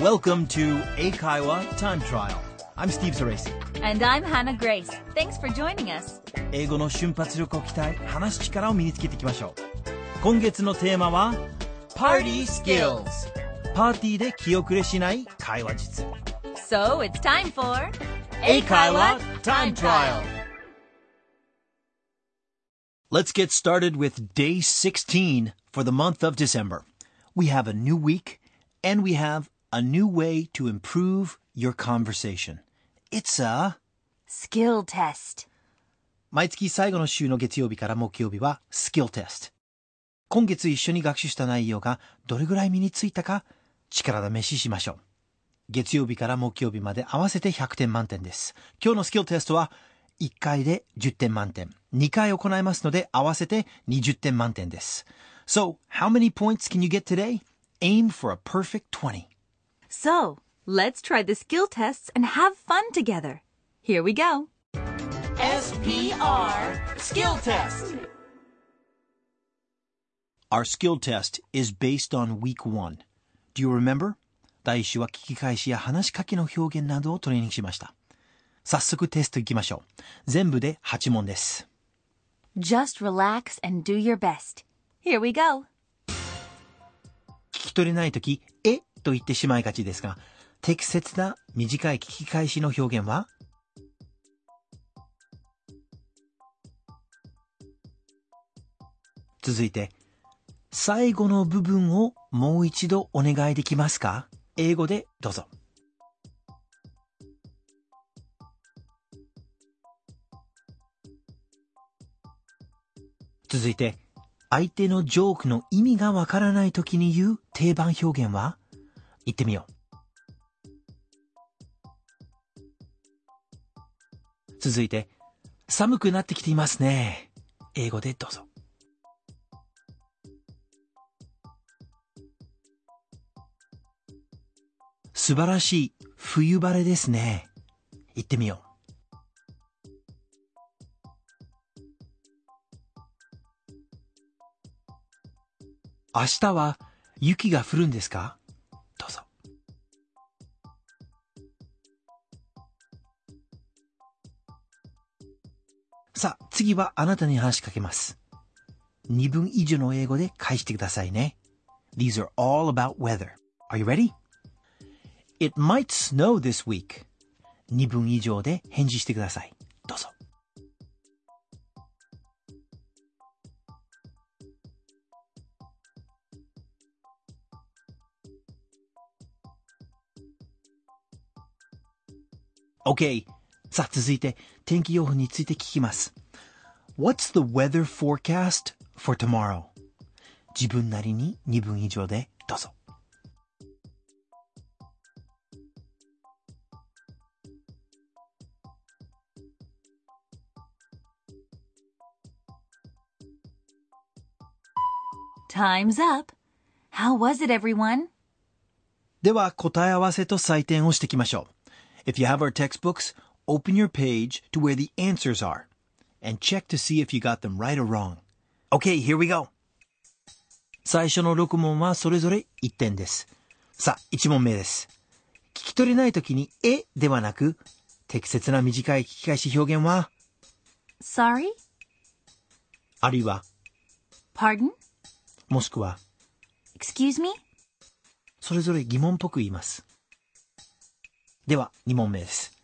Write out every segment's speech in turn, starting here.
Welcome to Eikaiwa Time Trial. I'm Steve Zaresi. And I'm Hannah Grace. Thanks for joining us. 英語の瞬発力を鍛え、話す力を身につけていきましょう。今月のテーマは、Party Skills。パーティーで気遅れしない会話術。 So it's time for Eikaiwa Time Trial. Let's get started with day 16 for the month of December. We have a new week and we have a new way to improve your conversation. It's a skill test. 毎月最後の週の月曜日から木曜日は Skill Test。今月一緒に学習した内容がどれぐらい身についたか力試ししましょう。月曜日から木曜日まで合わせて100点満点です。今日のスキルテストは1回で10点満点。2回行いますので合わせて20点満点です。So, how many points can you get today? Aim for a perfect 20. So let's try the skill tests and have fun together. Here we go. SPR Skill Test. Our skill test is based on week one. Do you remember? 第一週は聞き返しや話しかけの表現などをトレーニングしました。早速テストいきましょう。全部で8問です。 Just relax and do your best. Here we go. 聞き取れないとき、え と言ってしまいがちですが、適切な短い聞き返しの表現は？続いて、最後の部分をもう一度お願いできますか？英語でどうぞ。続いて、相手のジョークの意味がわからないときに言う定番表現は？言ってみよう。続いて、寒くなってきていますね。英語でどうぞ。素晴らしい冬晴れですね。言ってみよう。明日は雪が降るんですか？さあ、次はあなたに話しかけます。2分以上の英語で返してくださいね。These are all about weather. Are you ready? It might snow this week. 2分以上で返事してください。どうぞ。OK。さあ、続いて、天気予報について聞きます。What's the weather forecast for tomorrow? 自分なりに2分以上でどうぞ。Time's up. How was it, everyone? では、答え合わせと採点をしていきましょう。If you have our textbooks, open your page to where the answers are and check to see if you got them right or wrong. Okay, here we go. 最初の6問はそれぞれ1点です。さあ、1問目です。聞き取れないときに、えではなく、適切な短い聞き返し表現は、Sorry? あるいは、Pardon? もしくは、Excuse me? それぞれ疑問っぽく言います。では、2問目です。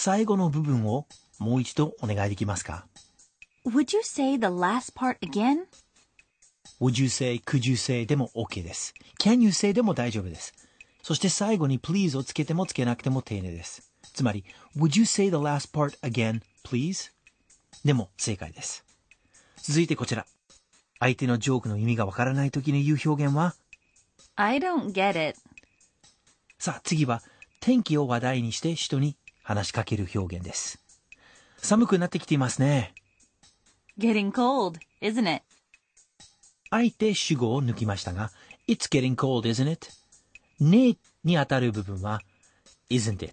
最後の部分をもう一度お願いできますか Would you say the last part again? Would you say, could you say でも OK です。Can you say でも大丈夫です。そして最後に please をつけてもつけなくても丁寧です。つまり、Would you say the last part again, please? でも正解です。続いてこちら。相手のジョークの意味がわからない時に言う表現は I don't get it. さあ次は天気を話題にして人に話しかける表現です。寒くなってきていますね。Getting cold, isn't it? あえて主語を抜きましたが、It's getting cold, isn't it? ねに当たる部分は isn't it?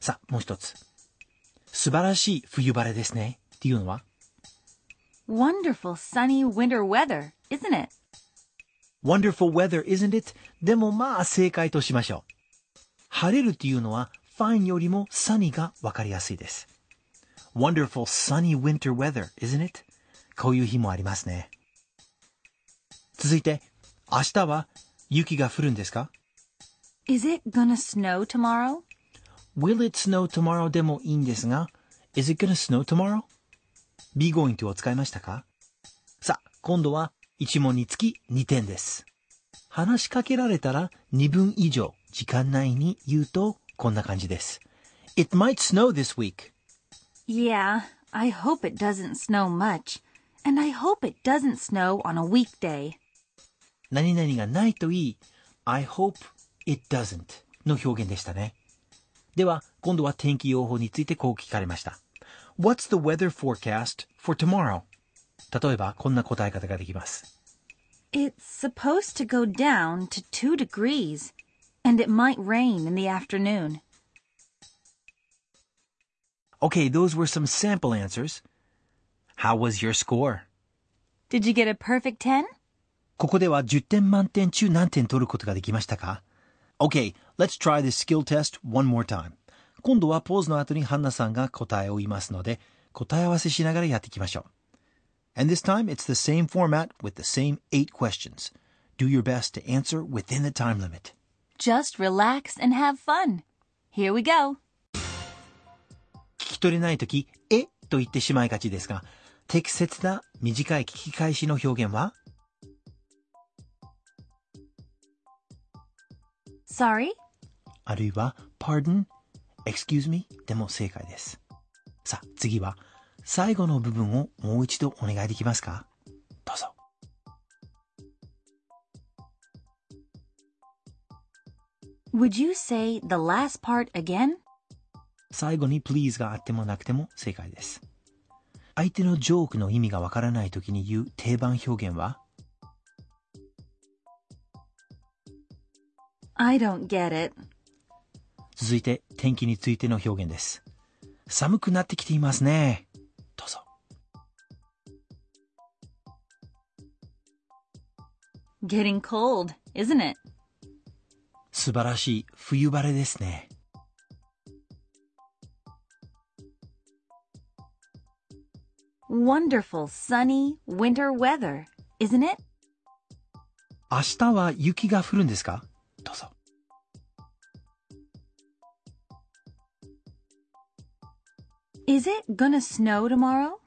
さあ、もう一つ。素晴らしい冬晴れですね。っていうのは Wonderful sunny winter weather, isn't it? Wonderful weather, isn't it? でもまあ正解としましょう。晴れるっていうのは fine よりも sunny がわかりやすいです。Wonderful sunny winter weather, isn't it? こういう日もありますね。続いて、明日は雪が降るんですか Is it gonna snow tomorrow? Will it snow tomorrow でもいいんですが、Is it gonna snow tomorrow? be going to を使いましたかさあ、今度は一問につき2点です。話しかけられたら2分以上時間内に言うとこんな感じです。It might snow this week. Yeah, I hope it doesn't snow much. And I hope it doesn't snow on a weekday. 何々がないといい。I hope it doesn't の表現でしたね。では、今度は天気予報についてこう聞かれました。What's the weather forecast for tomorrow? 例えば、こんな答え方ができます。It's supposed to go down to 2 degrees, and it might rain in the afternoon. Okay, those were some sample answers. How was your score? Did you get a perfect 10? ここでは10点満点中何点取ることができましたか ?Okay, let's try this skill test one more time. 今度はポーズの後にハンナさんが答えを言いますので、答え合わせしながらやっていきましょう。And this time it's the same format with the same eight questions. Do your best to answer within the time limit. Just relax and have fun. Here we go. 聞き取れないとき、え？と言ってしまいがちですが、適切な短い聞き返しの表現は？Sorry? あるいは Pardon? excuse me? でも正解です。さあ、次は、最後の部分をもう一度お願いできますか？どうぞ。Would you say the last part again? 最後に please があってもなくても正解です。相手のジョークの意味がわからないときに言う定番表現は？I don't get it. 続いて天気についての表現です。寒くなってきていますね。どうぞ。Getting cold, isn't it? 素晴らしい冬晴れですね。Wonderful sunny winter weather, isn't it? 明日は雪が降るんですかどうぞ。Is it gonna snow tomorrow?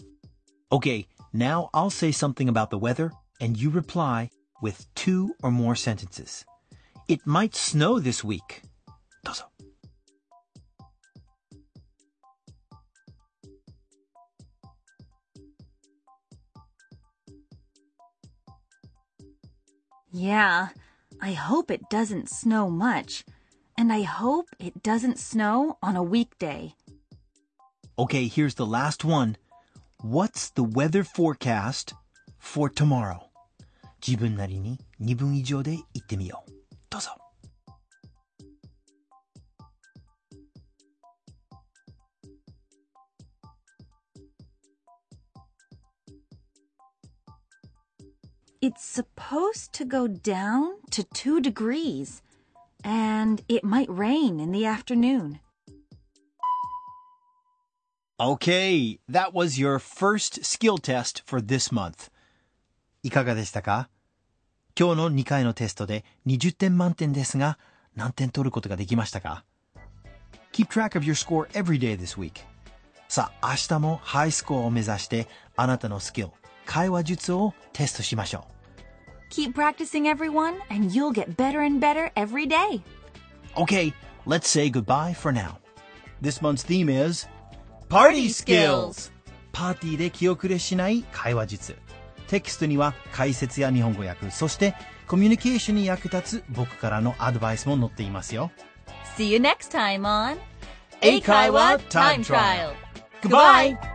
Okay, now I'll say something about the weather and you reply with two or more sentences. It might snow this week. どうぞ。Yeah, I hope it doesn't snow much. And I hope it doesn't snow on a weekday. Okay, here's the last one. What's the weather forecast for tomorrow? 自分なりに2分以上で言ってみよう。 どうぞ。It's supposed to go down to 2 degrees, and it might rain in the afternoon. Okay, that was your first skill test for this month. いかがでしたか 今日の2回のテストで20点満点ですが、何点取ることができましたか ?Keep track of your score every day this week. さあ、明日もハイスコアを目指してあなたのスキル、会話術をテストしましょう。Keep practicing everyone and you'll get better and better every day. Okay, let's say goodbye for now. This month's theme is Party Skills! パーティーで気遅れしない会話術。テキストには解説や日本語訳、そしてコミュニケーションに役立つ僕からのアドバイスも載っていますよ。See you next time on A 会話 Time Trial! Goodbye!